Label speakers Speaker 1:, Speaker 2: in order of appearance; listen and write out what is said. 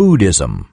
Speaker 1: Buddhism.